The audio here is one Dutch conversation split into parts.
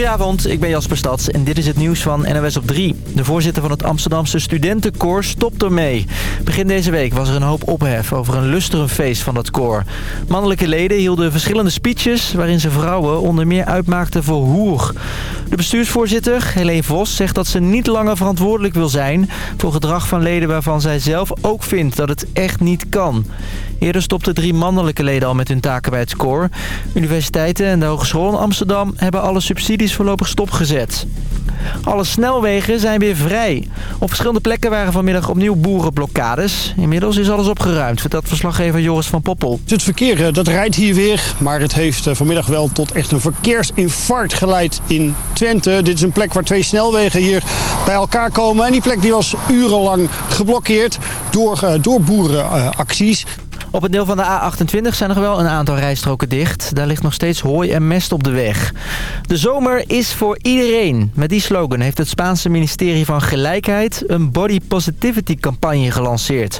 Goedenavond, ik ben Jasper Stads en dit is het nieuws van NOS op 3. De voorzitter van het Amsterdamse studentenkoor stopt ermee. Begin deze week was er een hoop ophef over een lustrumfeest van dat koor. Mannelijke leden hielden verschillende speeches waarin ze vrouwen onder meer uitmaakten voor hoer. De bestuursvoorzitter, Helene Vos, zegt dat ze niet langer verantwoordelijk wil zijn... voor gedrag van leden waarvan zij zelf ook vindt dat het echt niet kan. Eerder stopten drie mannelijke leden al met hun taken bij het koor. Universiteiten en de Hogeschool in Amsterdam hebben alle subsidies voorlopig stopgezet. Alle snelwegen zijn weer vrij. Op verschillende plekken waren vanmiddag opnieuw boerenblokkades. Inmiddels is alles opgeruimd, vertelt verslaggever Joris van Poppel. Het verkeer eh, dat rijdt hier weer, maar het heeft eh, vanmiddag wel tot echt een verkeersinfarct geleid in Twente. Dit is een plek waar twee snelwegen hier bij elkaar komen. En die plek die was urenlang geblokkeerd door, eh, door boerenacties. Op het deel van de A28 zijn nog wel een aantal rijstroken dicht. Daar ligt nog steeds hooi en mest op de weg. De zomer is voor iedereen. Met die slogan heeft het Spaanse ministerie van Gelijkheid... een body positivity campagne gelanceerd.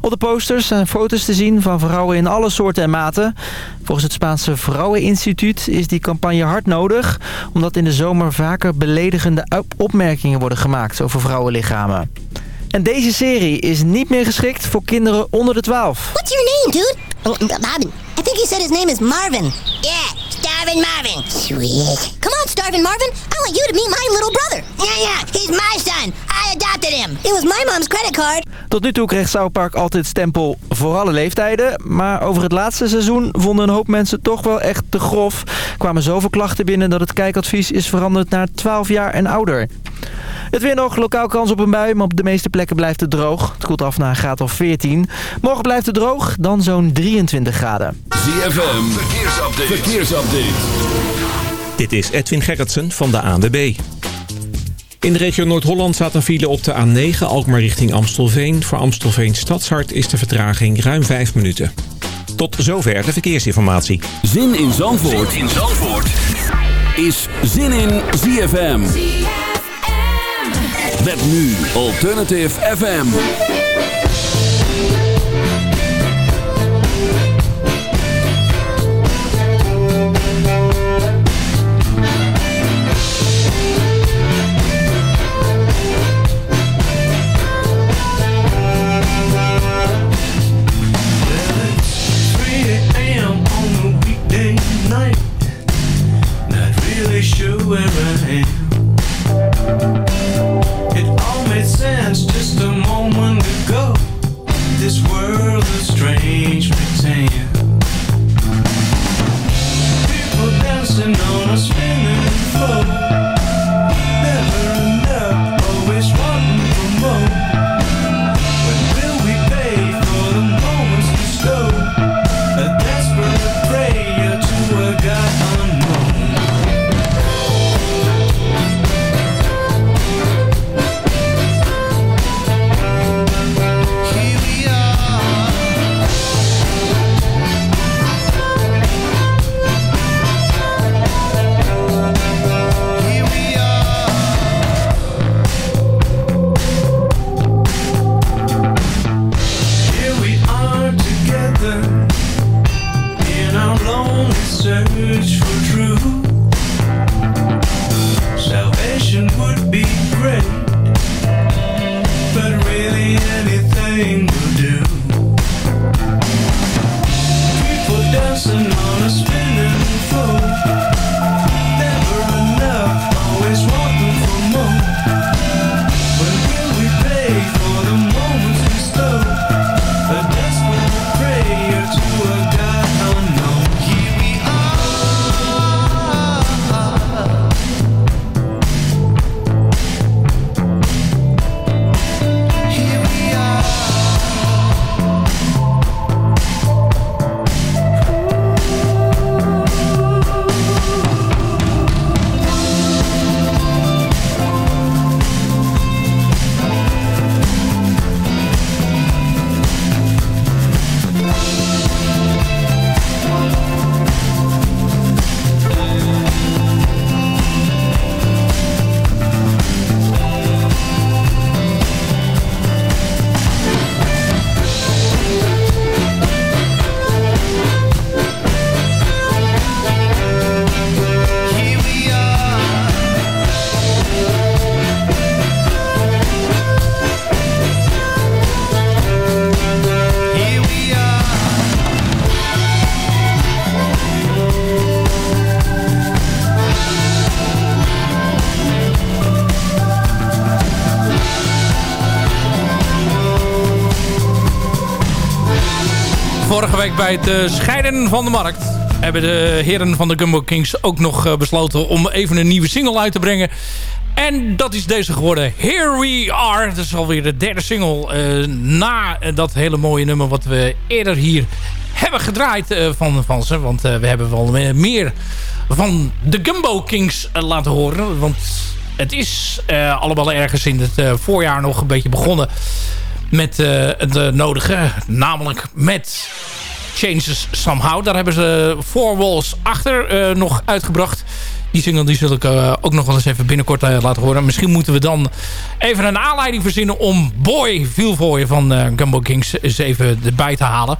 Op de posters zijn foto's te zien van vrouwen in alle soorten en maten. Volgens het Spaanse Vrouweninstituut is die campagne hard nodig... omdat in de zomer vaker beledigende opmerkingen worden gemaakt over vrouwenlichamen. En deze serie is niet meer geschikt voor kinderen onder de 12. What's your name, dude? Oh, Marvin. I think he said his name is Marvin. Yeah, Starvin Marvin. Sweet. Come on, Starvin Marvin. I want you to meet my little brother. Yeah, yeah, he's my son. I adopted him. It was my mom's credit card. Tot nu toe kreeg South Park altijd stempel voor alle leeftijden. Maar over het laatste seizoen vonden een hoop mensen toch wel echt te grof. Kwamen zoveel klachten binnen dat het kijkadvies is veranderd naar 12 jaar en ouder. Het weer nog, lokaal kans op een bui, maar op de meeste plekken blijft het droog. Het koelt af naar een graad of 14. Morgen blijft het droog, dan zo'n 23 graden. ZFM, verkeersupdate. verkeersupdate. Dit is Edwin Gerritsen van de ANWB. In de regio Noord-Holland staat een file op de A9, Alkmaar richting Amstelveen. Voor Amstelveen Stadshart is de vertraging ruim 5 minuten. Tot zover de verkeersinformatie. Zin in Zandvoort, zin in Zandvoort. is Zin in ZFM. Met nu Alternative FM. wearing bij het eh, scheiden van de markt... hebben de heren van de Gumbo Kings ook nog eh, besloten om even een nieuwe single uit te brengen. En dat is deze geworden. Here We Are. Dat is alweer de derde single eh, na dat hele mooie nummer wat we eerder hier hebben gedraaid van, van ze. Want we hebben wel meer van de Gumbo Kings laten horen. Want het is allemaal ergens in het voorjaar nog een beetje begonnen met het nodige. Namelijk met Changes Somehow. Daar hebben ze Four Walls achter eh, nog uitgebracht. Die single die zul ik eh, ook nog wel eens even binnenkort eh, laten horen. Misschien moeten we dan even een aanleiding verzinnen om Boy Vielvooi van Gumbo Kings eens even erbij te halen.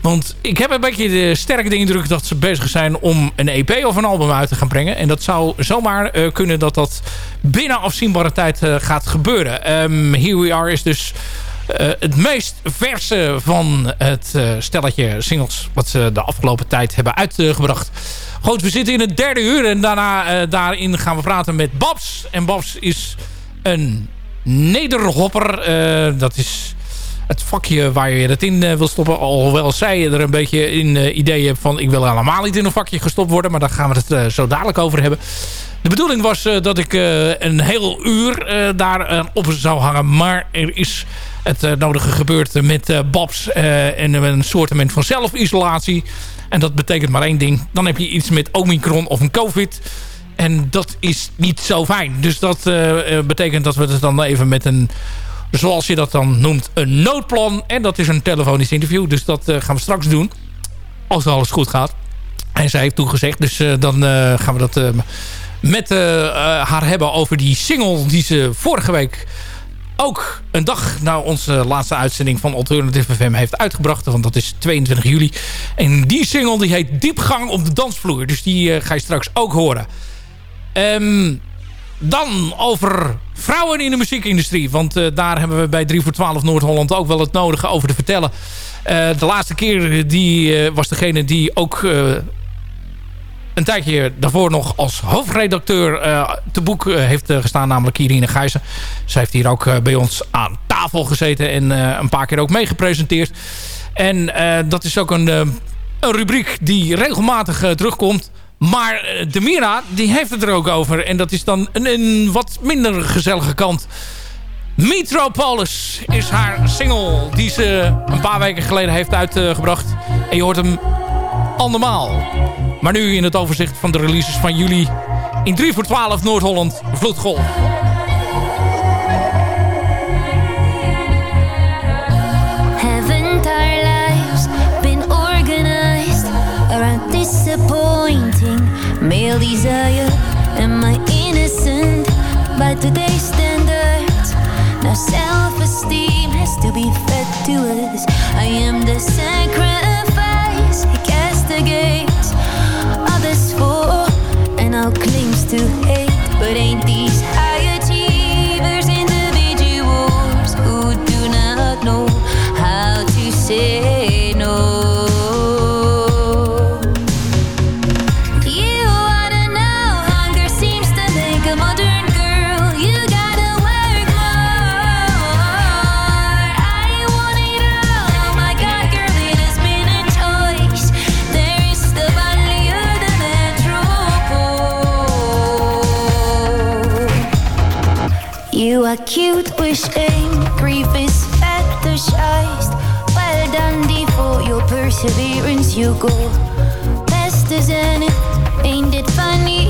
Want ik heb een beetje de sterke indruk dat ze bezig zijn om een EP of een album uit te gaan brengen. En dat zou zomaar kunnen dat dat binnen afzienbare tijd gaat gebeuren. Ehm, Here We Are is dus eh, het meest verse van het eh, stelletje singles wat ze de afgelopen tijd hebben uitgebracht. Goed, we zitten in het derde uur en daarna eh, daarin gaan we praten met Babs. En Babs is een nederhopper. Dat is het vakje waar je het in wil stoppen. Alhoewel zij er een beetje in idee hebt van... ik wil helemaal niet in een vakje gestopt worden. Maar daar gaan we het zo dadelijk over hebben. De bedoeling was dat ik een heel uur daar op zou hangen. Maar er is het eh, nodige gebeurd met eh, Babs. eh, en een soort van zelfisolatie. En dat betekent maar één ding. Dan heb je iets met Omicron of een COVID... En dat is niet zo fijn. Dus dat betekent dat we het dan even met een... Zoals je dat dan noemt, een noodplan. En dat is een telefonisch interview. Dus dat gaan we straks doen. Als alles goed gaat. En zij heeft toegezegd. Dus dan gaan we dat met haar hebben over die single die ze vorige week ook een dag na onze laatste uitzending van Alternative FM heeft uitgebracht. Want dat is 22 juli. En die single die heet Diepgang op de dansvloer. Dus die eh, ga je straks ook horen. Ehm, dan over vrouwen in de muziekindustrie. Want eh, daar hebben we bij 3 voor 12 Noord-Holland ook wel het nodige over te vertellen. Eh, de laatste keer die, was degene die ook een tijdje daarvoor nog als hoofdredacteur eh, te boek eh, heeft eh, gestaan. Namelijk Irine Gijzen. Zij heeft hier ook bij ons aan tafel gezeten. En een paar keer ook meegepresenteerd. En dat is ook een, een rubriek die regelmatig terugkomt. Maar de Mira, die heeft het er ook over. En dat is dan een, een wat minder gezellige kant. Metropolis is haar single die ze een paar weken geleden heeft uitgebracht. En je hoort hem andermaal. Maar nu in het overzicht van de releases van juli in 3 voor 12 Noord-Holland Vloedgolf. Disappointing male desire? Am I innocent by today's standards? Now self-esteem has to be fed to us. I am the sacrifice now claims to hate. But ain't these akut wish angry is fetishized. Well done for your perseverance you go. Best as in ain't it funny?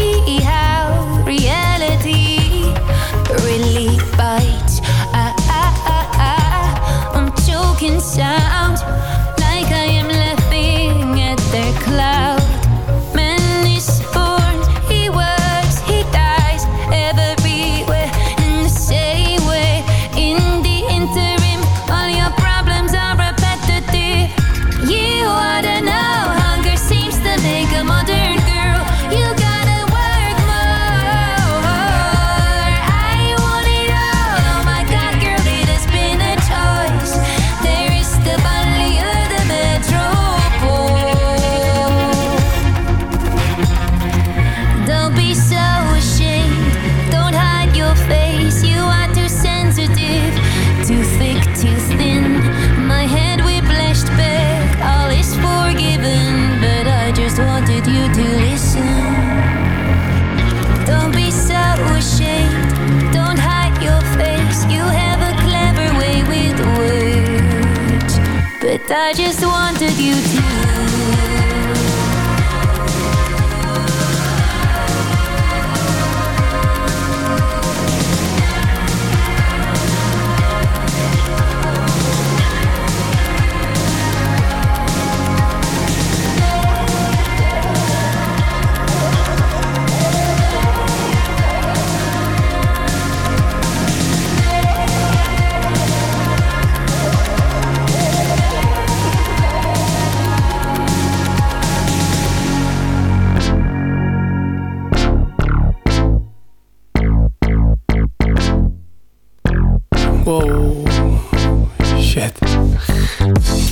Wow.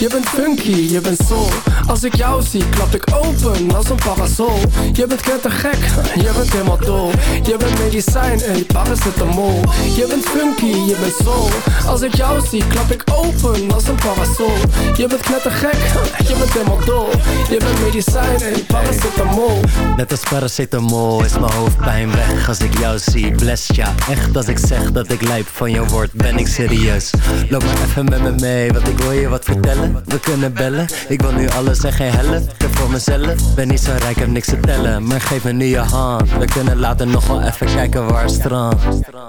Je bent funky, je bent soul. Als ik jou zie, klap ik open als een parasol. Je bent knettergek, je bent helemaal dol. Je bent medicijn en paracetamol. Je bent funky, je bent soul. Als ik jou zie, klap ik open als een parasol. Je bent knettergek, je bent helemaal dol. Je bent medicijn en paracetamol. Net als paracetamol is mijn hoofdpijn weg als ik jou zie. Bless ja, echt als ik zeg dat ik lijp van je woord, ben ik serieus. Loop maar even met me mee, want ik wil je wat vertellen. We kunnen bellen, ik wil nu alles en geen helft. Voor mezelf, ben niet zo rijk, heb niks te tellen. Maar geef me nu je hand, we kunnen later nog wel even kijken waar strand.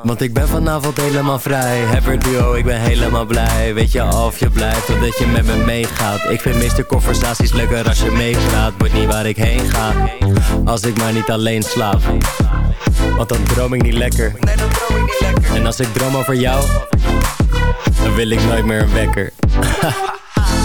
Want ik ben vanavond helemaal vrij. Rapper duo, ik ben helemaal blij. Weet je of je blijft dat je met me meegaat. Ik vind meeste conversaties leuker als je meepraat. Wordt niet waar ik heen ga, als ik maar niet alleen slaap. Want dan droom ik niet lekker. En als ik droom over jou, dan wil ik nooit meer een wekker.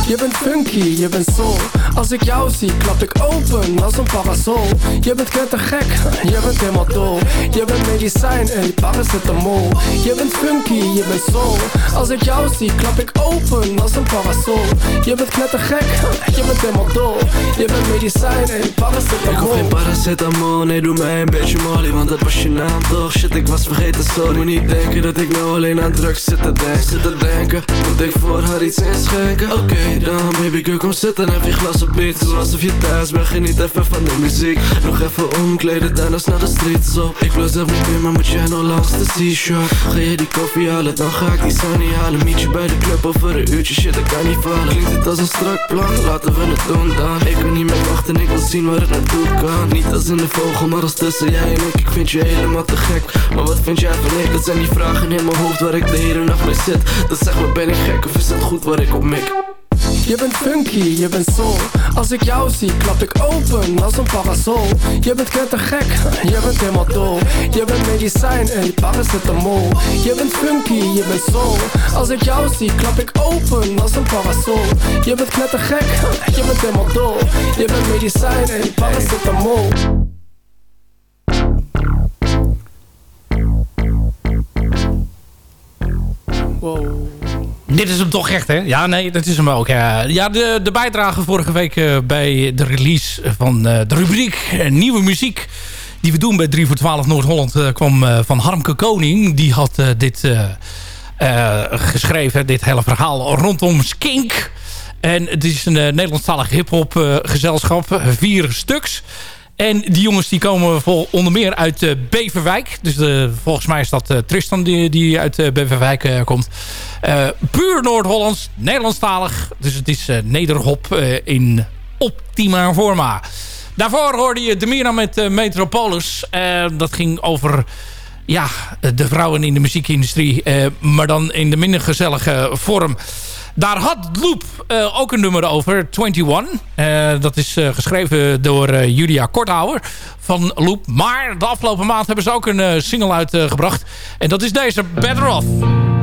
Je bent funky, je bent soul. Als ik jou zie, klap ik open als een parasol. Je bent knettergek, je bent helemaal dol. Je bent medicijn en paracetamol. Je bent funky, je bent soul. Als ik jou zie, klap ik open als een parasol. Je bent knettergek, je bent helemaal dol. Je bent medicijn en Ik hoef paracetamol. geen paracetamol, nee doe mij een beetje molly Want dat was je naam toch, shit ik was vergeten sorry Moet niet denken dat ik nou alleen aan drugs zit te denken Zit te denken, moet ik voor haar iets inschenken Oké dan, baby girl kom zitten, heb je glas op iets Doe alsof je thuis bent, geniet even van de muziek. Nog even omkleden, daarna snel de streets op. Ik wil zelf niet meer, maar moet jij nog langs de seashore. Ga jij die koffie halen, dan ga ik die sunny halen. Meet je bij de club over een uurtje, shit ik kan niet vallen. Klinkt het als een strak plan, laten we het doen dan. Ik kan niet meer wachten, ik wil zien waar het naartoe kan. Niet als in de vogel, maar als tussen jij en ik. Ik vind je helemaal te gek, maar wat vind jij van ik? Dat zijn die vragen in mijn hoofd waar ik de hele nacht mee zit. Dat zeg maar ben ik gek of is het goed waar ik op mik? Je bent funky, je bent soul. Als ik jou zie, klap ik open als een parasol. Je bent knettergek, je bent helemaal dol. Je bent medicijn en paracetamol. Je bent funky, je bent soul. Als ik jou zie, klap ik open als een parasol. Je bent knettergek, je bent helemaal dol. Je bent medicijn en paracetamol. Wow. Dit is hem toch echt, hè? Ja, nee, dat is hem ook. Ja, de, de bijdrage vorige week eh, bij de release van eh, de rubriek eh, Nieuwe Muziek... die we doen bij 3 voor 12 Noord-Holland... kwam van Harmke Koning. Die had dit geschreven, dit hele verhaal rondom Skink... En het is een Nederlandstalig hip-hop gezelschap. Vier stuks. En die jongens die komen vol, onder meer uit uh, Beverwijk. Dus de, volgens mij is dat uh, Tristan die, die uit Beverwijk komt. puur Noord-Hollands, Nederlandstalig. Dus het is nederhop in optima forma. Daarvoor hoorde je Demira met Metropolis. dat ging over ja, de vrouwen in de muziekindustrie. maar dan in de minder gezellige vorm. Daar had Loop uh, ook een nummer over, 21. Uh, dat is uh, geschreven door Julia Korthouwer van Loop. Maar de afgelopen maand hebben ze ook een single uitgebracht. en dat is deze, Better Off.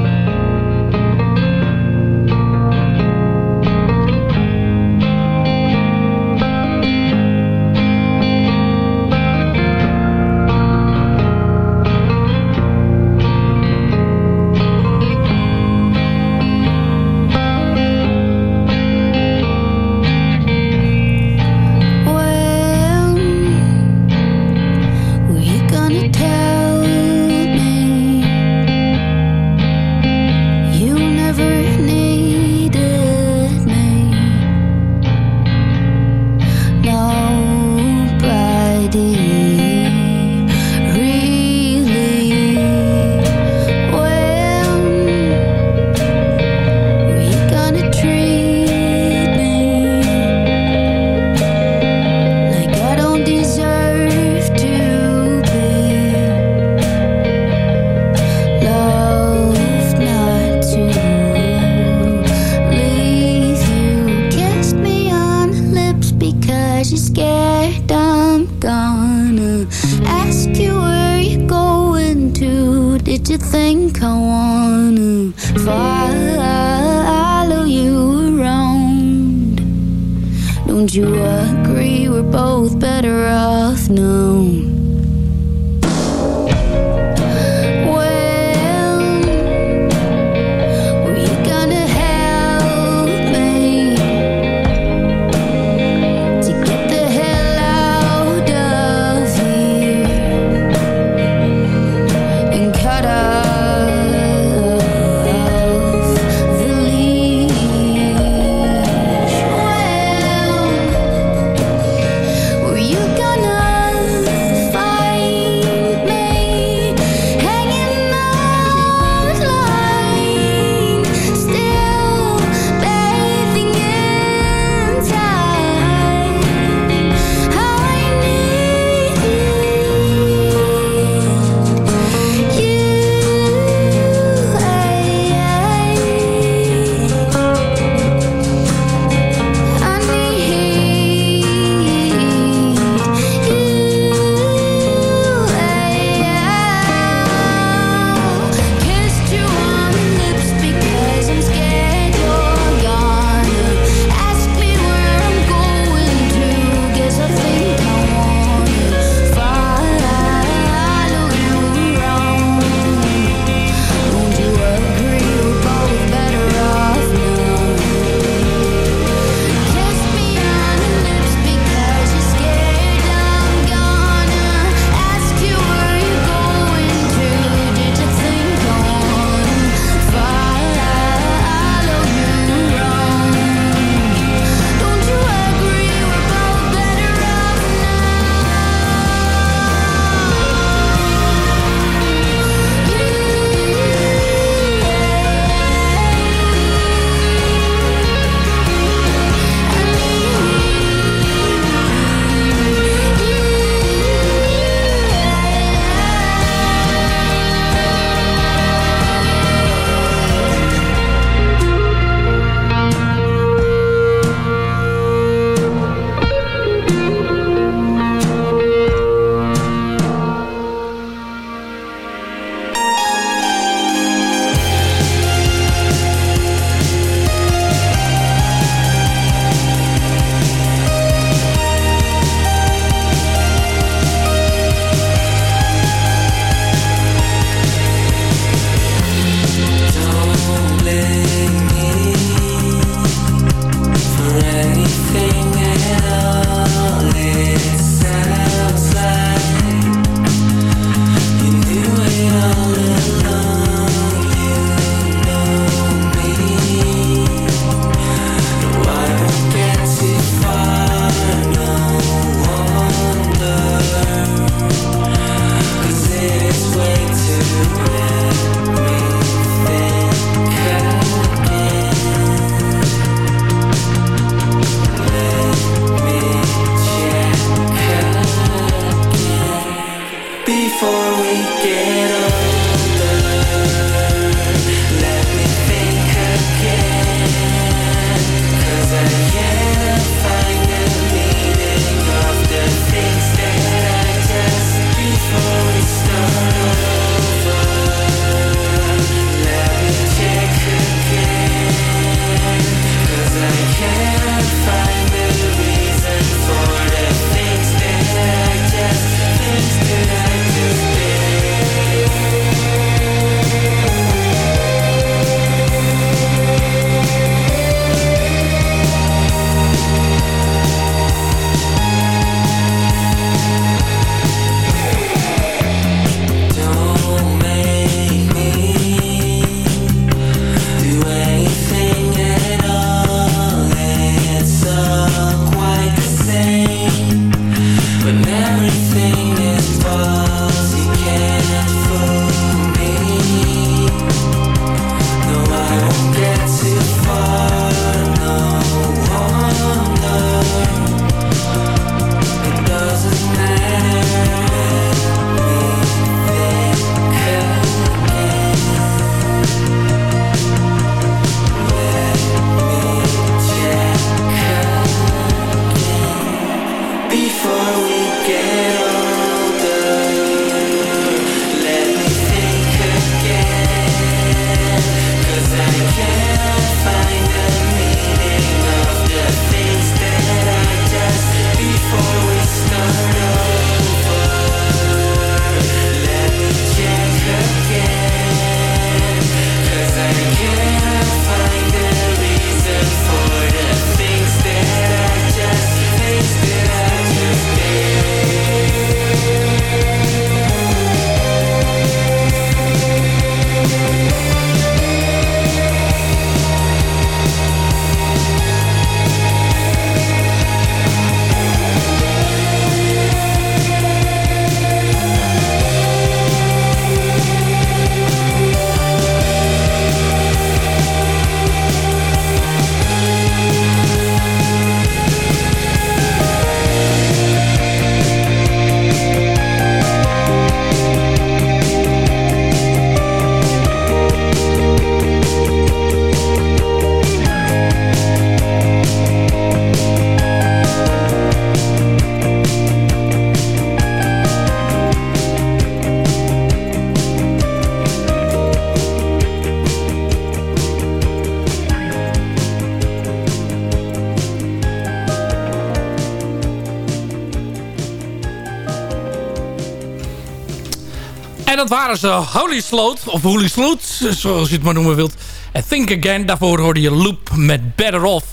En dat waren ze Holy Sloot, of Holy Sloot, zoals je het maar noemen wilt. En Think Again, daarvoor hoorde je Loop met Better Off.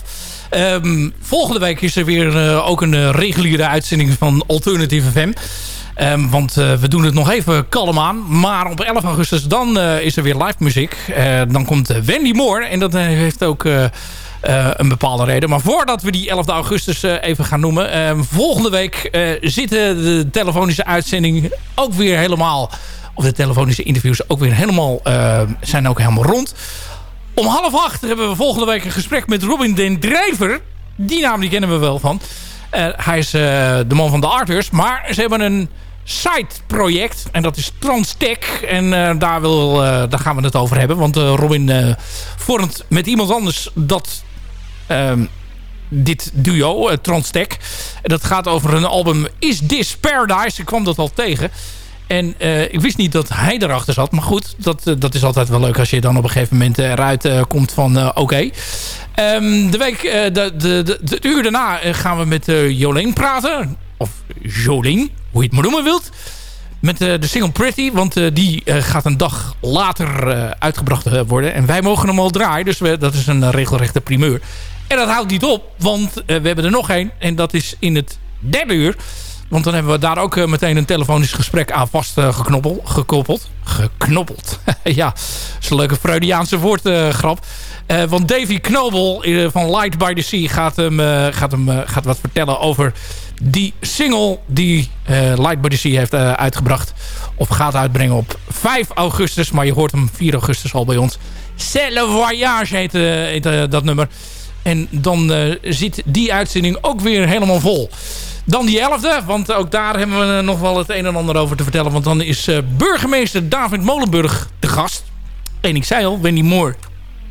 Ehm, volgende week is er weer uh, ook een uh, reguliere uitzending van Alternative FM. Um, want uh, we doen het nog even kalm aan. Maar op 11 augustus dan is er weer live muziek. dan komt Wendy Moore. En dat heeft ook een bepaalde reden. Maar voordat we die 11 augustus even gaan noemen. Ehm, volgende week zitten de telefonische uitzending ook weer helemaal... Of de telefonische interviews ook weer helemaal, zijn ook helemaal rond. Om half acht hebben we volgende week een gesprek met Robin den Drijver. Die naam die kennen we wel van. Uh, hij is uh, de man van de Arthurs. Maar ze hebben een side-project. En dat is Transtech. En daar, wil, daar gaan we het over hebben. Want Robin vormt met iemand anders dat... Ehm, dit duo, Transtech. Dat gaat over een album Is This Paradise? Ik kwam dat al tegen. En uh, ik wist niet dat hij erachter zat. Maar goed, dat, uh, dat is altijd wel leuk als je dan op een gegeven moment eruit uh, komt van oké. Um, de week, de, de, de, de, uur daarna gaan we met Jolene praten. Of Jolene, hoe je het maar noemen wilt. Met de single Pretty, want die gaat een dag later uitgebracht worden. En wij mogen hem al draaien, dus we, dat is een regelrechte primeur. En dat houdt niet op, want we hebben er nog één. En dat is in het derde uur. Want dan hebben we daar ook eh, meteen een telefonisch gesprek aan vast uh, gekoppeld. Geknoppeld. ja, dat is een leuke Freudiaanse woordgrap. Uh, want Davy Knobel van Light by the Sea gaat, hem, gaat, hem, gaat wat vertellen over die single die Light by the Sea heeft uitgebracht. Of gaat uitbrengen op 5 augustus. Maar je hoort hem 4 augustus al bij ons. C'est le voyage heet, heet dat nummer. En dan zit die uitzending ook weer helemaal vol. Dan die 11e, want ook daar hebben we nog wel het een en ander over te vertellen. Want dan is uh, burgemeester David Molenburg de gast. En ik zei al, Wendy Moore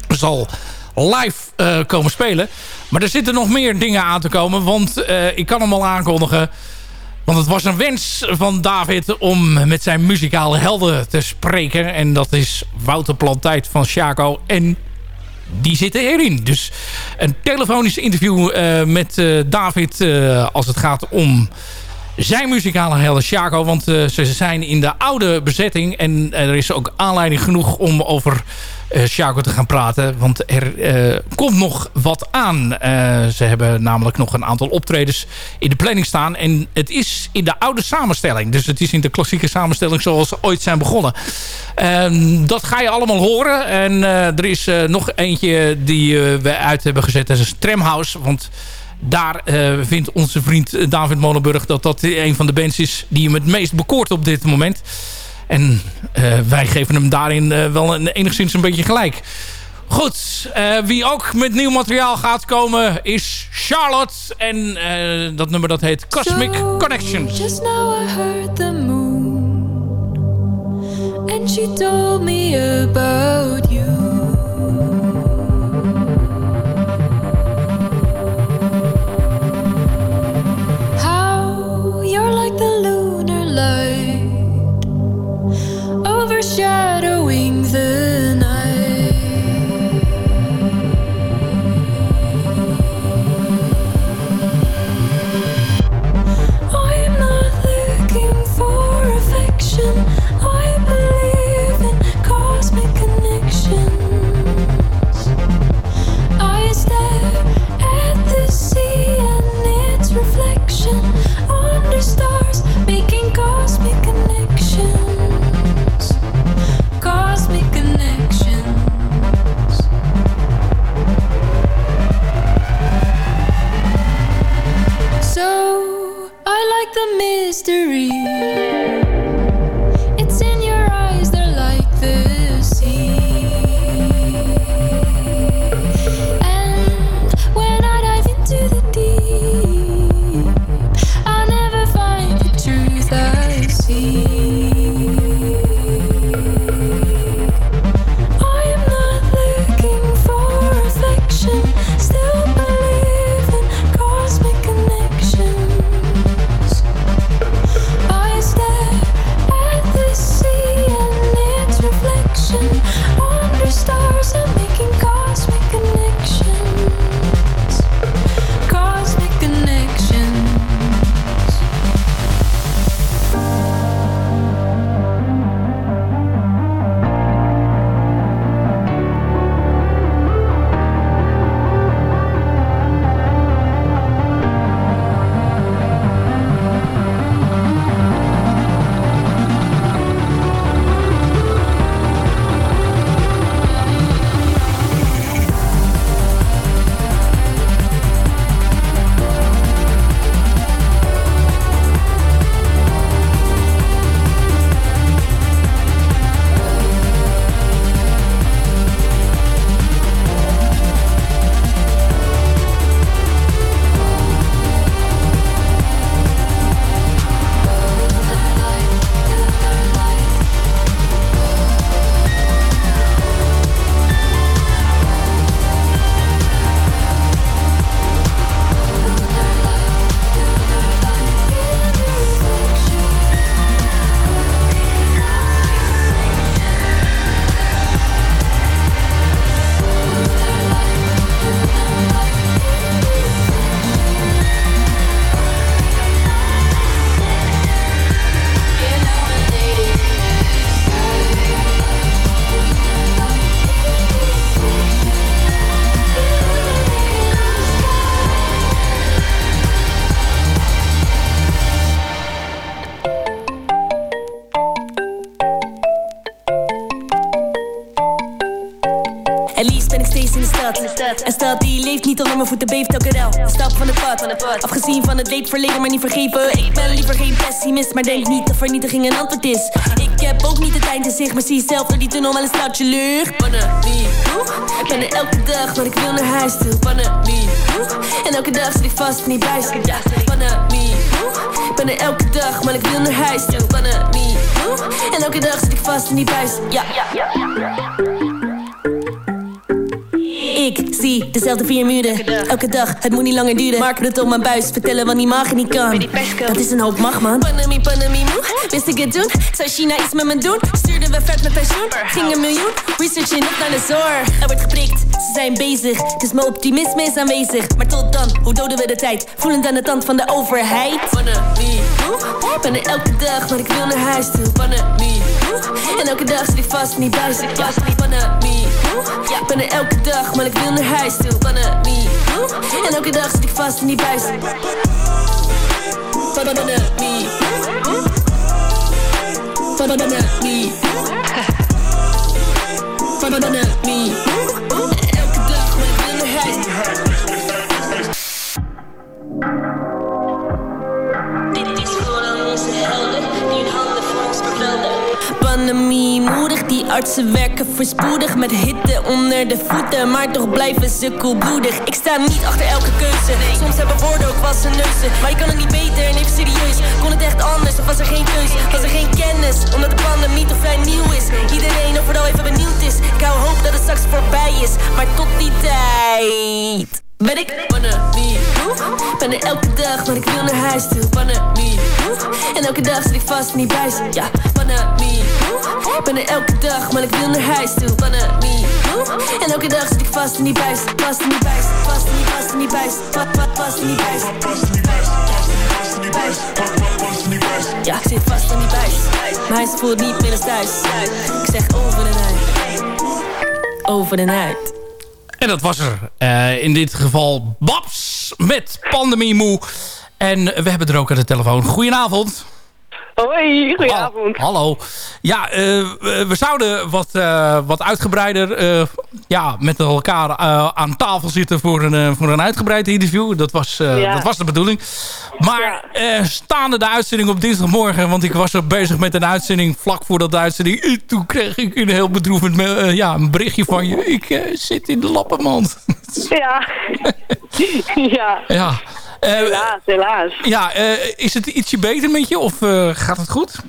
zal live komen spelen. Maar er zitten nog meer dingen aan te komen. Want ik kan hem al aankondigen. Want het was een wens van David om met zijn muzikale helden te spreken. En dat is Wouter Plantijd van Chaco en die zitten erin. Dus een telefonisch interview uh, met uh, David uh, als het gaat om zijn muzikale helden Chaco. Want ze zijn in de oude bezetting. En er is ook aanleiding genoeg om over uh, te gaan praten. Want er komt nog wat aan. Ze hebben namelijk nog een aantal optredens in de planning staan. En het is in de oude samenstelling. Dus het is in de klassieke samenstelling zoals ze ooit zijn begonnen. Ehm, dat ga je allemaal horen. En er is nog eentje die we uit hebben gezet. Dat is Tramhouse. Want daar vindt onze vriend David Molenburg dat dat een van de bands is die hem het meest bekoort op dit moment. En uh, wij geven hem daarin uh, wel een, enigszins een beetje gelijk. Goed, wie ook met nieuw materiaal gaat komen is Charlotte. En dat nummer dat heet Cosmic so, Connections. Just now I heard the moon. And she told me about you. sure niet onder mijn voeten beeft elke rel. Stap van het pad. Afgezien van het leed verleden, maar niet vergeven. Ik ben liever geen pessimist, maar denk niet dat vernietiging een antwoord is. Ik heb ook niet het eind in zich, maar zie zelf door die tunnel wel een stadje lucht. Ik ben er elke dag, maar ik wil naar huis toe. En elke dag zit ik vast van die buis. Panamie, ik ben er elke dag, maar ik wil naar huis toe. En elke dag zit ik vast in die buis. Ja, ja, ja. Ik zie dezelfde vier muren. Elke dag, het moet niet langer duren. Mark Rutte op mijn buis, vertellen wat niet mag en niet kan. Dat is een hoop macht, man. Panami, panami, moe. Wist ik het doen? Zou China iets met me doen? Stuurden we vet met pensioen? Ging een miljoen? Research in op naar de zorg. Er wordt geprikt, ze zijn bezig. Dus mijn optimisme is aanwezig. Maar tot dan, hoe doden we de tijd? Voelend aan de tand van de overheid. Panami, moe. Ben er elke dag, maar ik wil naar huis toe. En elke dag zit ik vast in die buis. Panami, moe. Ja, ben er elke dag, maar ik wil naar huis toe. Panami, moe. En elke dag zit ik vast in die buis. Panami, Panami, Panami, Moedig, die artsen werken voorspoedig Met hitte onder de voeten, maar toch blijven ze koelbloedig. Ik sta niet achter elke keuze, soms hebben woorden ook wassen neuzen Maar je kan het niet beter en even serieus. Kon het echt anders of was er geen keuze, was er geen kennis Omdat de pandemie toch vrij nieuw is? Iedereen overal even benieuwd is. Ik hou hoop dat het straks voorbij is, maar tot die tijd ben ik Panamie, ben er elke dag, maar ik wil naar huis toe. Panamie, en elke dag zit ik vast in die buis Ja, Panamie, ben er elke dag, maar ik wil naar huis toe. Panamie, en elke dag zit ik vast in die buis Vast in die buis, vast in die, vast in die buis Vast, vast, vast in die buis Vast in die vast in die Ja, ik zit vast in die buis Mijn huis voelt niet meer als thuis. Ik zeg over en uit. Over en uit En dat was er. Eh, in dit geval Babs met Pandemie Moe. En we hebben er ook aan de telefoon. Goedenavond. Hoi, goedenavond. Hallo. Ja, eh, we zouden wat, eh, wat uitgebreider eh, ja, met elkaar aan tafel zitten voor een, voor een uitgebreid interview. Dat was, Ja. dat was de bedoeling. Maar staande de uitzending op dinsdagmorgen, want ik was er bezig met een uitzending vlak voordat de uitzending. Toen kreeg ik een heel bedroevend me- eh, ja, een berichtje van je. Ik zit in de lappenmand. Ja. ja. ja. Eh, helaas, helaas. Ja, eh, is het ietsje beter met je of eh, gaat het goed?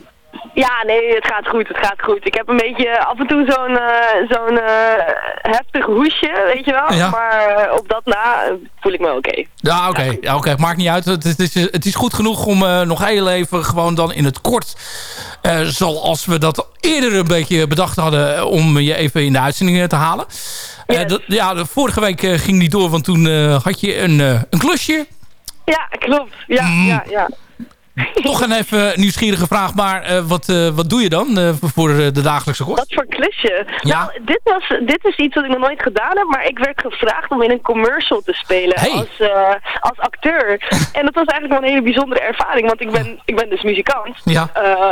Ja, nee, het gaat goed, het gaat goed. Ik heb een beetje af en toe zo'n zo'n heftig hoesje, weet je wel. Ja. Maar op dat na voel ik me oké. Ja, oké. Ja, oké. Maakt niet uit. Het, het is, het is goed genoeg om nog heel even gewoon dan in het kort... zoals we dat eerder een beetje bedacht hadden... om je even in de uitzending te halen. Dat, ja, vorige week ging niet door, want toen had je een, een klusje. Ja, klopt. Ja, Mm. ja, ja. Toch een even nieuwsgierige vraag, maar eh, wat, eh, wat doe je dan eh, voor de dagelijkse kost? Wat voor klusje? Ja. Nou, dit, was, dit is iets wat ik nog nooit gedaan heb, maar ik werd gevraagd om in een commercial te spelen als, als acteur. en dat was eigenlijk wel een hele bijzondere ervaring, want ik ben, ik ben dus muzikant. Ja.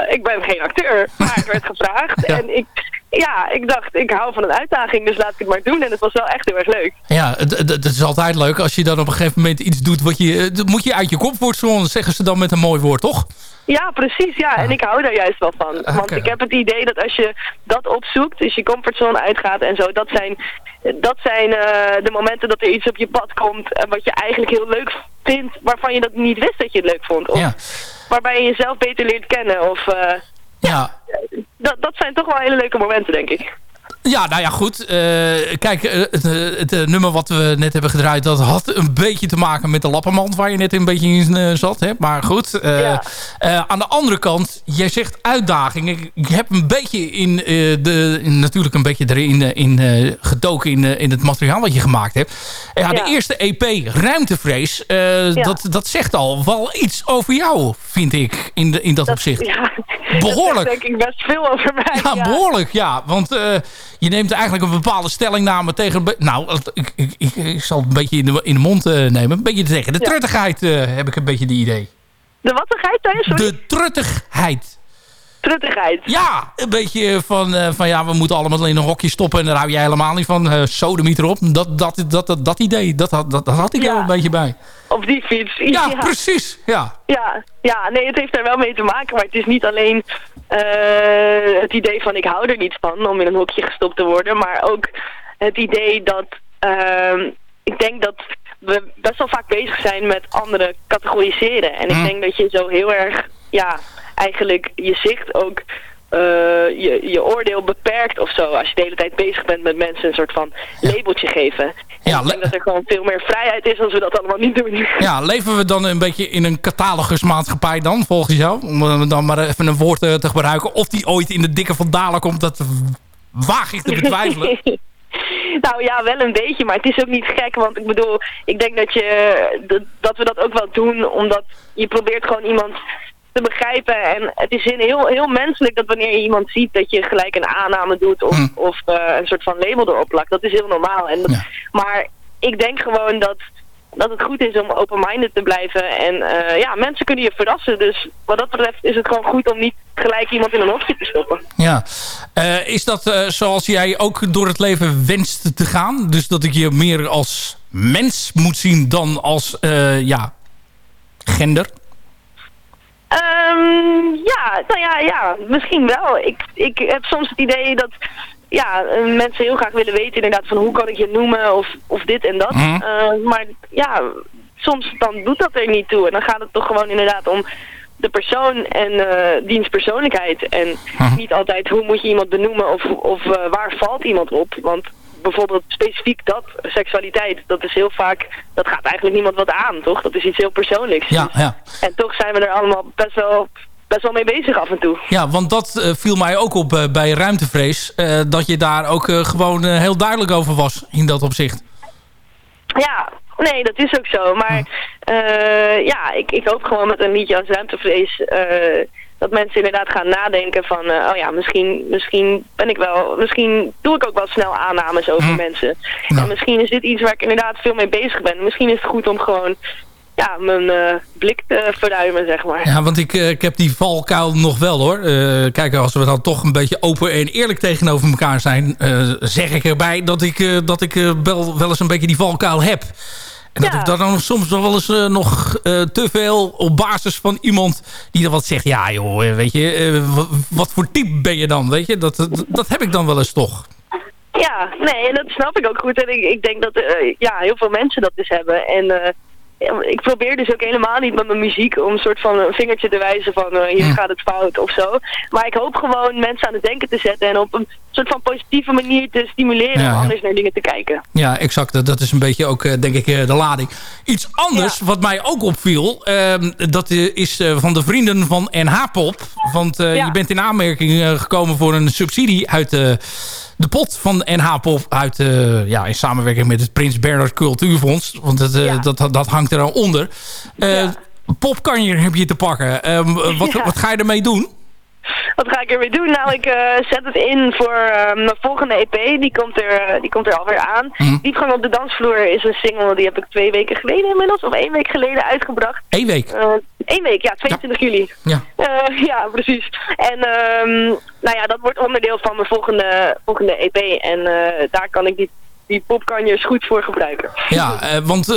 Ik ben geen acteur, maar ik werd gevraagd. Ja. En ik, ja, ik dacht, ik hou van een uitdaging, dus laat ik het maar doen. En het was wel echt heel erg leuk. Ja, het, is altijd leuk als je dan op een gegeven moment iets doet... wat je, eh, dat moet je uit je comfortzone, zeggen ze dan met een mooi woord, toch? Ja, precies. Ja, en ik hou daar juist wel van. Want Oké. ik heb het idee dat als je dat opzoekt, dus je comfortzone uitgaat en zo, dat zijn, dat zijn eh, de momenten dat er iets op je pad komt en wat je eigenlijk heel leuk vindt, waarvan je dat niet wist dat je het leuk vond. Of Ja. waarbij je jezelf beter leert kennen. Of, eh, Ja. dat, dat zijn toch wel hele leuke momenten, denk ik. Ja, nou ja, goed. Eh, kijk, eh, het, eh, het nummer wat we net hebben gedraaid... dat had een beetje te maken met de lappenmand... waar je net een beetje in zat. Hè? Maar goed, aan de andere kant... jij zegt uitdaging. Ik, ik heb een beetje in, de, in- natuurlijk een beetje erin in, gedoken... In, in het materiaal wat je gemaakt hebt. Ja, Ja. De eerste EP, Ruimtevrees... Ja. dat, dat zegt al wel iets over jou, vind ik, in, de, in dat, opzicht. Ja, Behoorlijk. Dat zegt denk ik best veel over mij. Ja, behoorlijk, ja. Want eh, je neemt eigenlijk een bepaalde stellingname tegen... Nou, ik, ik, ik, ik zal het een beetje in de, in de mond eh, nemen. Een beetje tegen de Ja. truttigheid eh, heb ik een beetje die idee. De wattigheid, hè? Sorry. De truttigheid. Truttigheid. Ja, een beetje van, eh, van ja, we moeten allemaal in een hokje stoppen en daar hou jij helemaal niet van. Uh, Sodemiet erop. Dat, dat, dat, dat, dat idee, dat, dat, dat had ik er wel een beetje bij. Op die fiets. Ja, precies. Ja. Ja, ja, nee, het heeft er wel mee te maken. Maar het is niet alleen eh, het idee van ik hou er niet van om in een hokje gestopt te worden. Maar ook het idee dat ehm, ik denk dat we best wel vaak bezig zijn met andere categoriseren. En ik Hm. denk dat je zo heel erg, ja, eigenlijk je zicht ook, eh, je, je oordeel beperkt of zo. Als je de hele tijd bezig bent met mensen een soort van labeltje geven. Ja, ik denk dat er gewoon veel meer vrijheid is als we dat allemaal niet doen. Ja, leven we dan een beetje in een catalogusmaatschappij dan, volgens jou? Om eh, dan maar even een woord eh, te gebruiken. Of die ooit in de dikke van Dalen komt, dat waag ik te betwijfelen. Nou ja, wel een beetje, maar het is ook niet gek, want ik bedoel, ik denk dat, je, dat, dat we dat ook wel doen, omdat je probeert gewoon iemand te begrijpen en het is heel, heel menselijk dat wanneer je iemand ziet dat je gelijk een aanname doet of, of eh, een soort van label erop plakt. Dat is heel normaal. En dat- Maar ik denk gewoon dat, dat het goed is om open-minded te blijven en eh, ja, mensen kunnen je verrassen, dus wat dat betreft is het gewoon goed om niet gelijk iemand in een hokje te stoppen. Ja. Eh, is dat zoals jij ook door het leven wenst te gaan? Dus dat ik je meer als mens moet zien dan als ja, gender? Ehm, ja, nou ja, ja, misschien wel. Ik, ik heb soms het idee dat ja, eh, mensen heel graag willen weten inderdaad van hoe kan ik je noemen of, of dit en dat. Mhm. Eh, maar ja, soms dan doet dat er niet toe. En dan gaat het toch gewoon inderdaad om de persoon en eh diens persoonlijkheid. En niet altijd hoe moet je iemand benoemen of, of waar valt iemand op. Want bijvoorbeeld specifiek dat, seksualiteit, dat is heel vaak, dat gaat eigenlijk niemand wat aan, toch? Dat is iets heel persoonlijks. Ja, ja. En toch zijn we er allemaal best wel, best wel mee bezig af en toe. Ja, want dat eh, viel mij ook op eh, bij Ruimtevrees. eh, dat je daar ook gewoon heel duidelijk over was in dat opzicht. Ja, nee, dat is ook zo. Maar eh, ja, ik, ik hoop gewoon met een liedje als Ruimtevrees... dat mensen inderdaad gaan nadenken van... eh, oh ja, misschien, misschien ben ik wel... Misschien doe ik ook wel snel aannames over mensen. En misschien is dit iets waar ik inderdaad veel mee bezig ben. Misschien is het goed om gewoon... Ja, mijn eh, blik te verruimen, zeg maar. Ja, want ik, eh, ik heb die valkuil nog wel hoor. Eh, kijk, als we dan toch een beetje open en eerlijk tegenover elkaar zijn... zeg ik erbij dat ik, dat ik wel, wel eens een beetje die valkuil heb. En dat ik daar dan soms nog wel eens eh, nog eh, te veel op basis van iemand die dan wat zegt... Ja joh, eh, weet je, wat, voor type ben je dan? Weet je, dat, dat, dat heb ik dan wel eens toch. Ja, nee, en dat snap ik ook goed. En ik, ik denk dat ja, heel veel mensen dat dus hebben. En ja, ik probeer dus ook helemaal niet met mijn muziek om een soort van een vingertje te wijzen van eh, hier gaat het fout of zo. Maar ik hoop gewoon mensen aan het denken te zetten en op een soort van positieve manier te stimuleren Ja, om ja. anders naar dingen te kijken. Ja, exact. Dat- Dat is een beetje ook, eh, denk ik, eh, de lading. Iets anders wat mij ook opviel... ehm, dat is van de vrienden van NH-pop. Want eh, Ja. je bent in aanmerking gekomen voor een subsidie uit eh, de pot van NH-pop... uit eh, ja, in samenwerking met het Prins Bernhard Cultuurfonds. Want het, eh, dat, dat hangt er al onder. Eh Popkanjer heb je te pakken. Ehm, wat, Ja. wat ga je ermee doen? Wat ga ik ermee doen? Nou, ik zet het in voor eh, mijn volgende EP. Die komt er, die komt er alweer aan. Mhm. Diepgang op de dansvloer is een single die heb ik twee weken geleden inmiddels, of één week geleden uitgebracht. Eén week. Eén week, ja, 22 juli. Ja. Eh, ja, precies. En ehm, nou ja, dat wordt onderdeel van mijn volgende, volgende EP. En eh, daar kan ik die, die popkanjers goed voor gebruiken. Ja, eh, want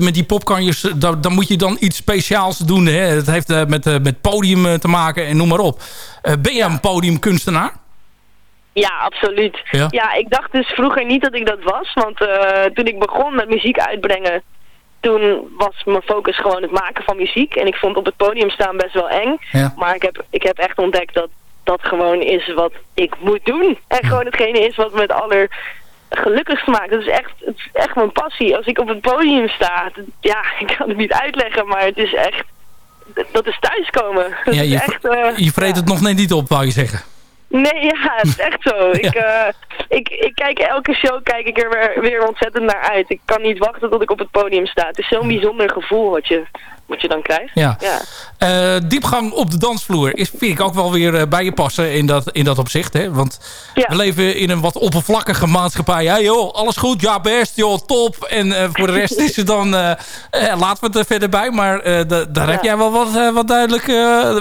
met die popkanjers, daar, daar moet je dan iets speciaals doen. Hè? Het heeft met, met podium te maken en noem maar op. Ben je een podiumkunstenaar? Ja, absoluut. Ja? Ja, ik dacht dus vroeger niet dat ik dat was. Want toen ik begon met muziek uitbrengen, toen was mijn focus gewoon het maken van muziek. En ik vond op het podium staan best wel eng. Ja. Maar ik heb, ik heb echt ontdekt dat dat gewoon is wat ik moet doen. En gewoon hetgene is wat me het allergelukkigst maakt. Het is, echt, het is echt mijn passie. Als ik op het podium sta, ja, ik kan het niet uitleggen, maar het is echt... Dat is thuiskomen. Dat Ja, is je, echt, eh, je vreet het nog net niet op, wou je zeggen. Nee, ja, het is echt zo. Ik, eh, ik, ik kijk elke show kijk ik er weer, weer ontzettend naar uit. Ik kan niet wachten tot ik op het podium sta. Het is zo'n bijzonder gevoel wat je, wat je dan krijgt. Ja. Eh, diepgang op de dansvloer is, vind ik ook wel weer eh, bij je passen in dat, in dat opzicht. Hè? Want we leven in een wat oppervlakkige maatschappij. Ja, joh, alles goed, ja best, joh, top. En voor de rest is het dan, laten we het er verder bij. Maar daar heb jij wel wat, wat, duidelijk,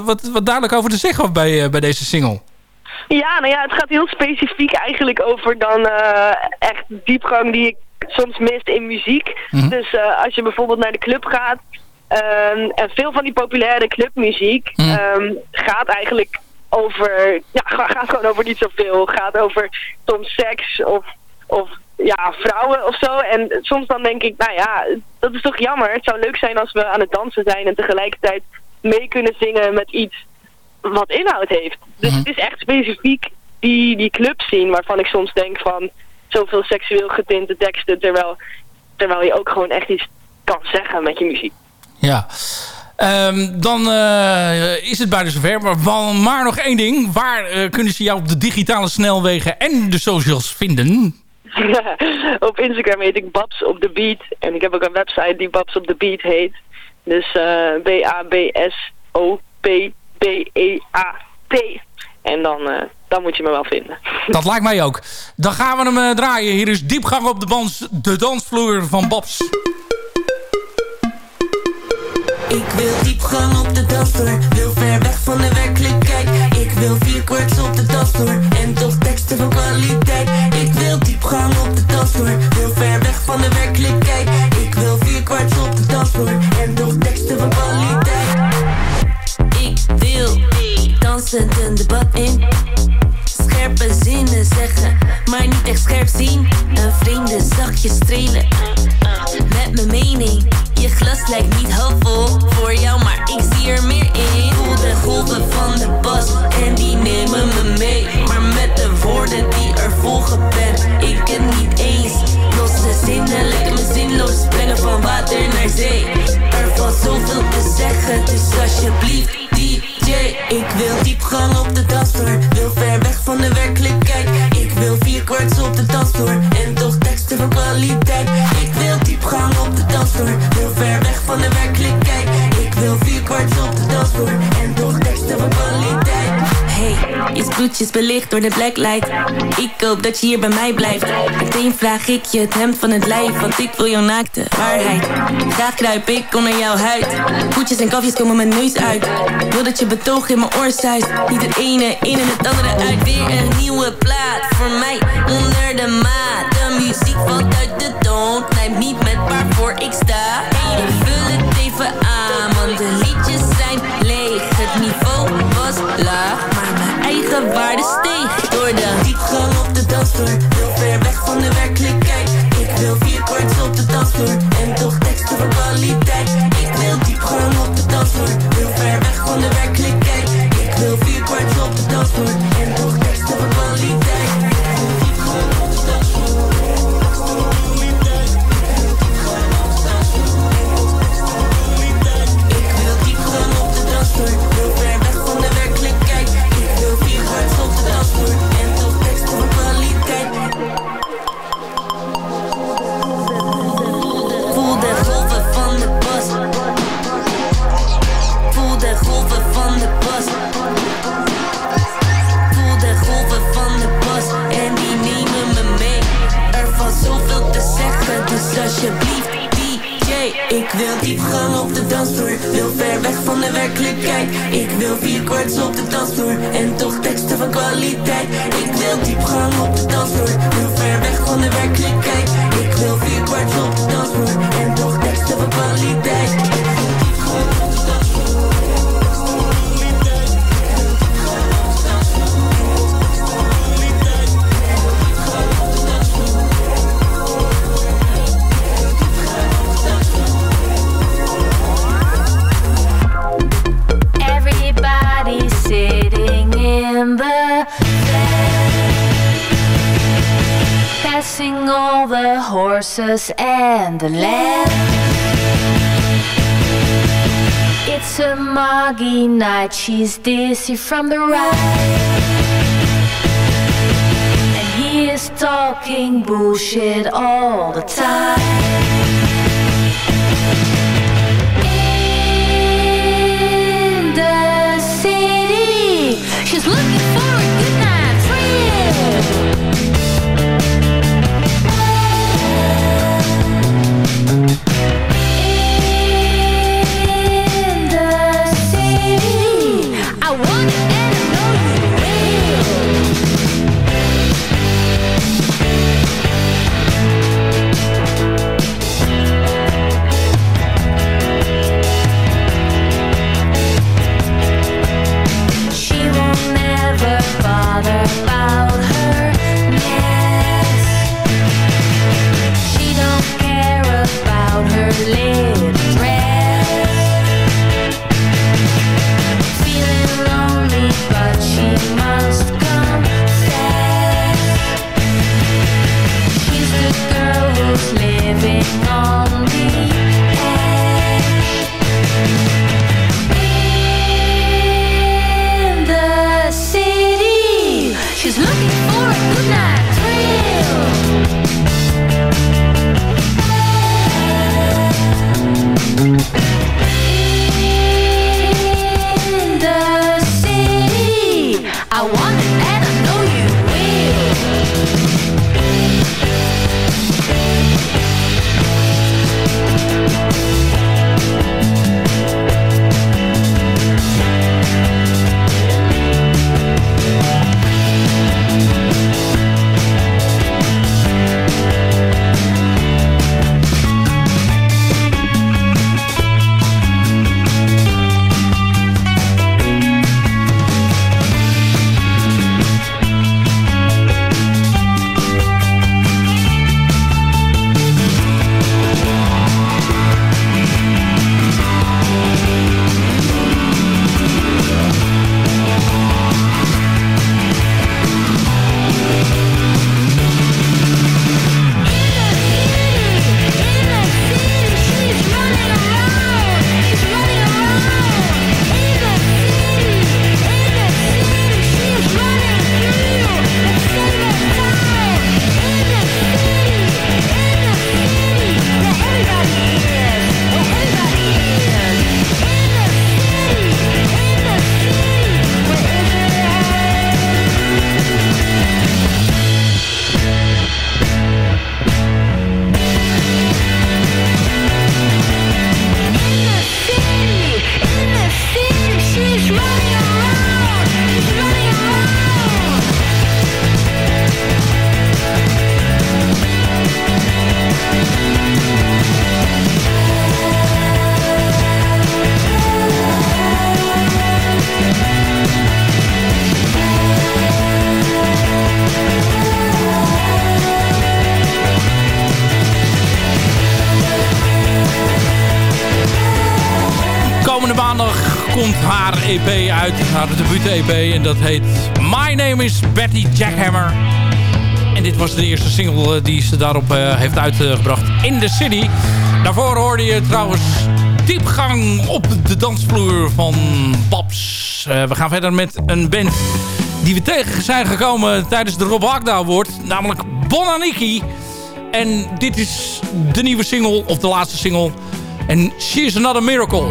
wat, wat duidelijk over te zeggen bij, bij deze single. Ja, nou ja, het gaat heel specifiek eigenlijk over dan echt diepgang die ik soms mist in muziek. Mhm. Dus als je bijvoorbeeld naar de club gaat Ehm, en veel van die populaire clubmuziek mm. Ehm, gaat eigenlijk over, ja, gaat gewoon over niet zoveel. Gaat over soms seks of, of ja, vrouwen of zo. En soms dan denk ik, nou ja, dat is toch jammer. Het zou leuk zijn als we aan het dansen zijn en tegelijkertijd mee kunnen zingen met iets wat inhoud heeft. Dus mhm. het is echt specifiek die, die clubscene waarvan ik soms denk van zoveel seksueel getinte teksten, terwijl, terwijl je ook gewoon echt iets kan zeggen met je muziek. Ja. Um, dan uh, is het bijna zover. Maar, maar nog één ding. Waar uh, kunnen ze jou op de digitale snelwegen en de socials vinden? op Instagram heet ik Babs op the Beat. En ik heb ook een website die Babs op the Beat heet. Dus uh, B-A-B-S-O-P-B-E-A-T. En dan, dan moet je me wel vinden. Dat lijkt mij ook. Dan gaan we hem draaien. Hier is diepgang op de, dans, de dansvloer van Babs. Ik wil diepgang op de dansvloer Wil ver weg van de werkelijkheid Ik wil vier kwarts op de dansvloer En toch teksten van kwaliteit Ik wil diepgang op de dansvloer Wil ver weg van de werkelijkheid Ik wil vier kwarts op de dansvloer En toch teksten van kwaliteit dansen de debat in Scherpe zinnen zeggen Maar niet echt scherp zien Een vreemde zachtjes strelen Met mijn mening je glas lijkt niet half vol voor jou, maar ik zie er meer in. Voel de golven van de bas en die nemen me mee. Maar met de woorden die er volgen ben ik het niet eens. Losse zinnen, lekker me zinloos brengen van water naar zee. Er valt zoveel te zeggen, dus alsjeblieft Ik wil diepgang op de dansvloer, wil ver weg van de werkelijkheid. Ik wil vier kwarts op de dansvloer en toch teksten van kwaliteit. Ik wil diepgang op de dansvloer, wil ver weg van de werkelijkheid. Ik wil vier kwarts op de dansvloer en toch teksten van kwaliteit. Je bloedjes belicht door de blacklight. Ik hoop dat je hier bij mij blijft. Meteen vraag ik je het hemd van het lijf, want ik wil jouw naakte waarheid. Graag kruip ik onder jouw huid. Voetjes en kafjes komen mijn neus uit. Wil dat je betoog in mijn oor zuist. Niet het ene in en het andere uit. Weer een nieuwe plaat voor mij onder de maat. Ik wil vier kwarts op de dansvloer En toch teksten van kwaliteit. Ik wil diepgang op de dansvloer Wil ver weg van de werkelijkheid horses and the land. It's a muggy night, she's dizzy from the ride. And he is talking bullshit all the time. Komt haar EP uit, haar debuut-EP. En dat heet My Name is Betty Jackhammer. En dit was de eerste single eh, die ze daarop eh, heeft uitgebracht in the City. Daarvoor hoorde je trouwens diepgang op de dansvloer van Babs. Eh, we gaan verder met een band die we tegen zijn gekomen tijdens de Rob Agda Award. Namelijk Bonaniki. En dit is de nieuwe single, of de laatste single. En She's Another Miracle.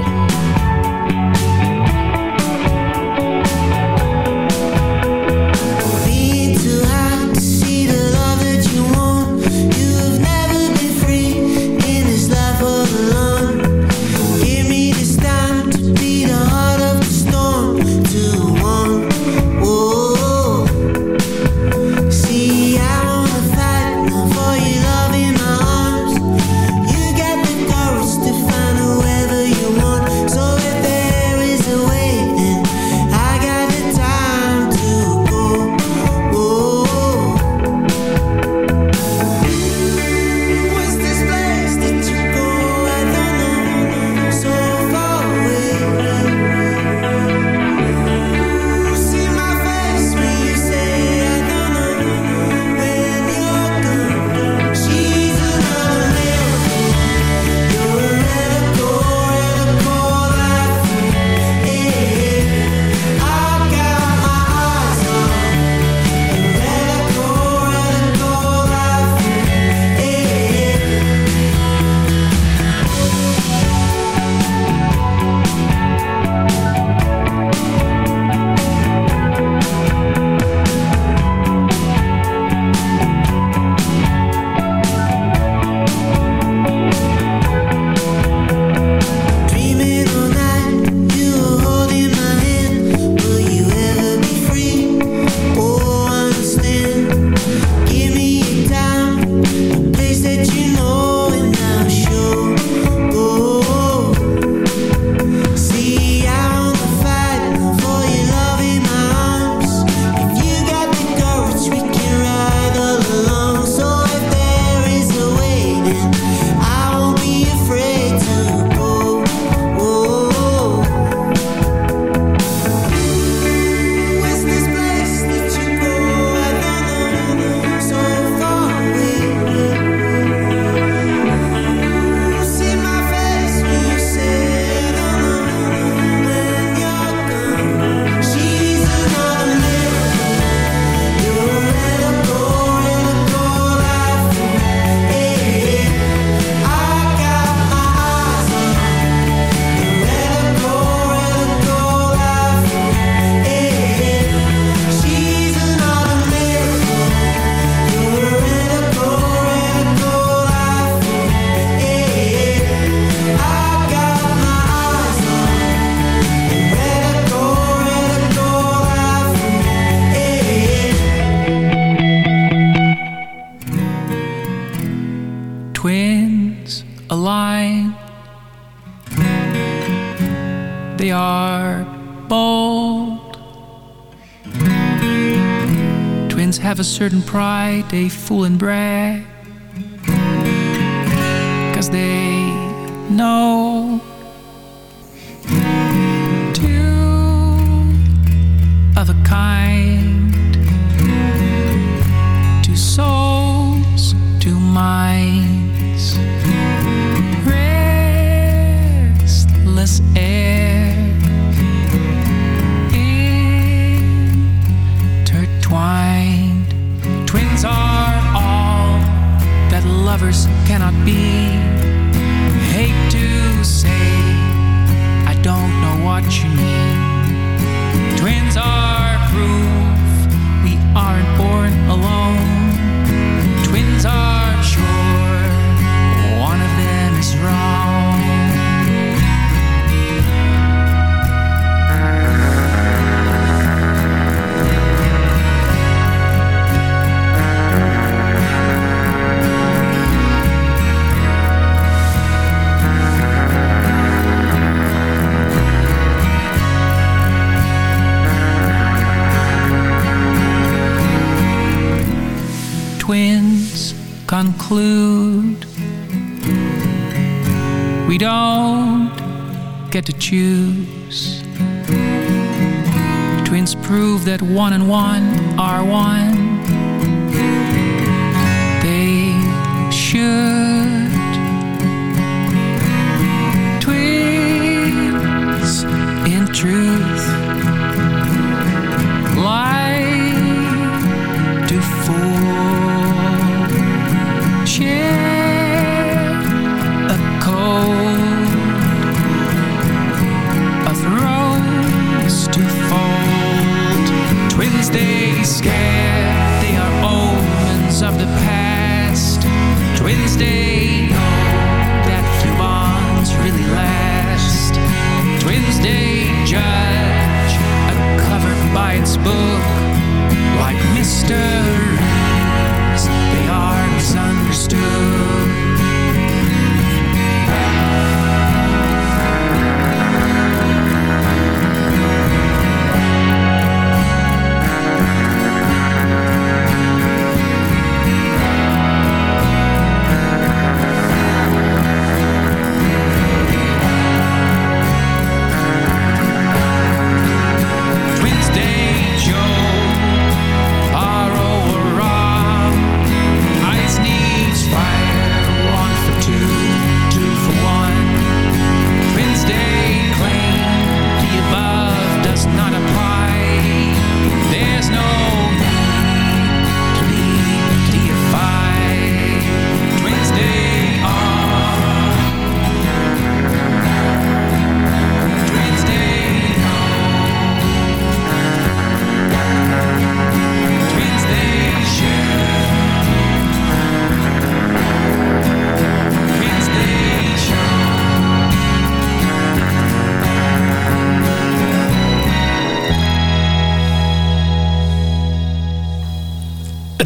A certain pride they fool and brag. To choose. Twins prove that one and one are one.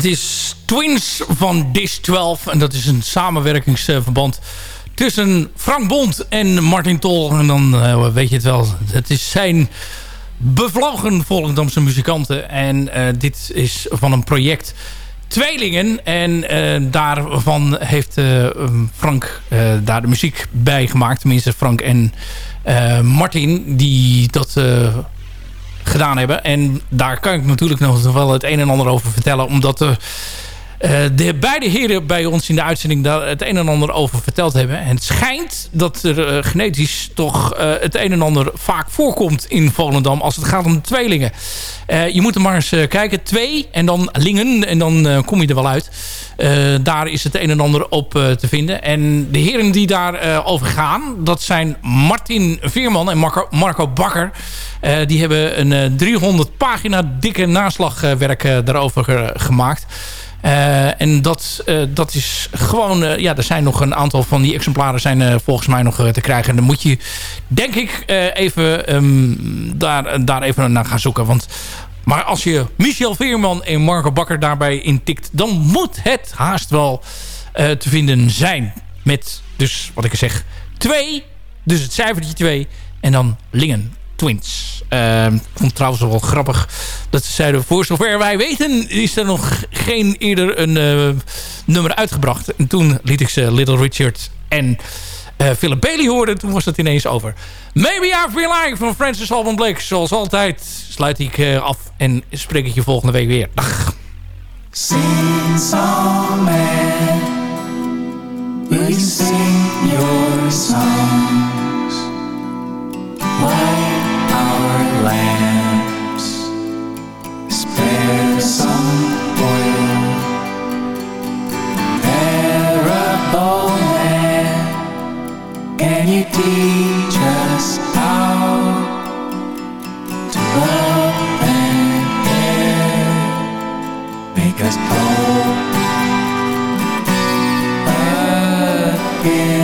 Het is Twins van Dish 12. En dat is een samenwerkingsverband tussen Frank Bond en Martin Tol. En dan eh, weet je het wel. Het is zijn bevlogen Volendamse muzikanten. En eh, dit is van een project Tweelingen. En eh, daarvan heeft Frank daar de muziek bij gemaakt. Tenminste Frank en Martin die dat gedaan hebben. En daar kan ik natuurlijk nog wel het een en ander over vertellen. Omdat eh, de beide heren bij ons in de uitzending daar het een en ander over verteld hebben. En het schijnt dat er eh, genetisch toch eh, het een en ander vaak voorkomt in Volendam als het gaat om tweelingen. Eh, je moet er maar eens eh, kijken. Twee en dan lingen en dan eh, kom je er wel uit. Eh, daar is het een en ander op eh, te vinden. En de heren die daar eh, over gaan, dat zijn Martin Veerman en Marco, Marco Bakker. Eh, die hebben een eh, 300 pagina dikke naslagwerk eh, daarover ge- gemaakt. Eh, en dat, eh, dat is gewoon... eh, ja, er zijn nog een aantal van die exemplaren zijn volgens mij nog te krijgen. En dan moet je, denk ik, even ehm, daar, daar even naar gaan zoeken. Want, maar als je Michel Veerman en Marco Bakker daarbij intikt... dan moet het haast wel te vinden zijn. Met dus, wat ik zeg, twee. Dus het cijfertje twee. En dan Lingen. Ik vond het trouwens wel grappig dat ze zeiden... voor zover wij weten is er nog geen eerder een uh, nummer uitgebracht. En toen liet ik ze Little Richard en uh, Philip Bailey horen. Toen was het ineens over. Maybe I Feel Like van Francis Alban Blake. Zoals altijd sluit ik uh, af en spreek ik je volgende week weer. Dag. Will sing your songs our lamps Spare some oil Parable man Can you teach us how To love and care? Make us whole again